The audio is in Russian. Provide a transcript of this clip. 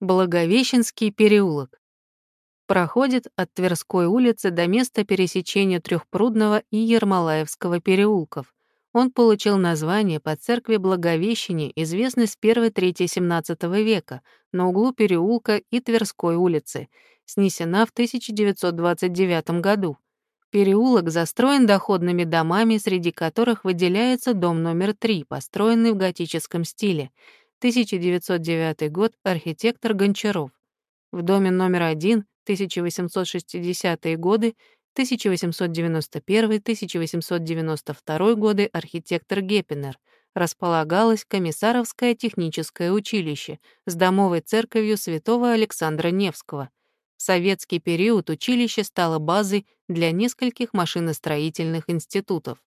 Благовещенский переулок. Проходит от Тверской улицы до места пересечения Трехпрудного и Ермолаевского переулков. Он получил название по церкви Благовещения, известной с первой трети XVII века, на углу переулка и Тверской улицы, снесена в 1929 году. Переулок застроен доходными домами, среди которых выделяется дом номер 3, построенный в готическом стиле — 1909 год, архитектор Гончаров. В доме номер 1, 1860-е годы, 1891-1892 годы, архитектор Геппинер. Располагалось Комиссаровское техническое училище с домовой церковью святого Александра Невского. В советский период училище стало базой для нескольких машиностроительных институтов.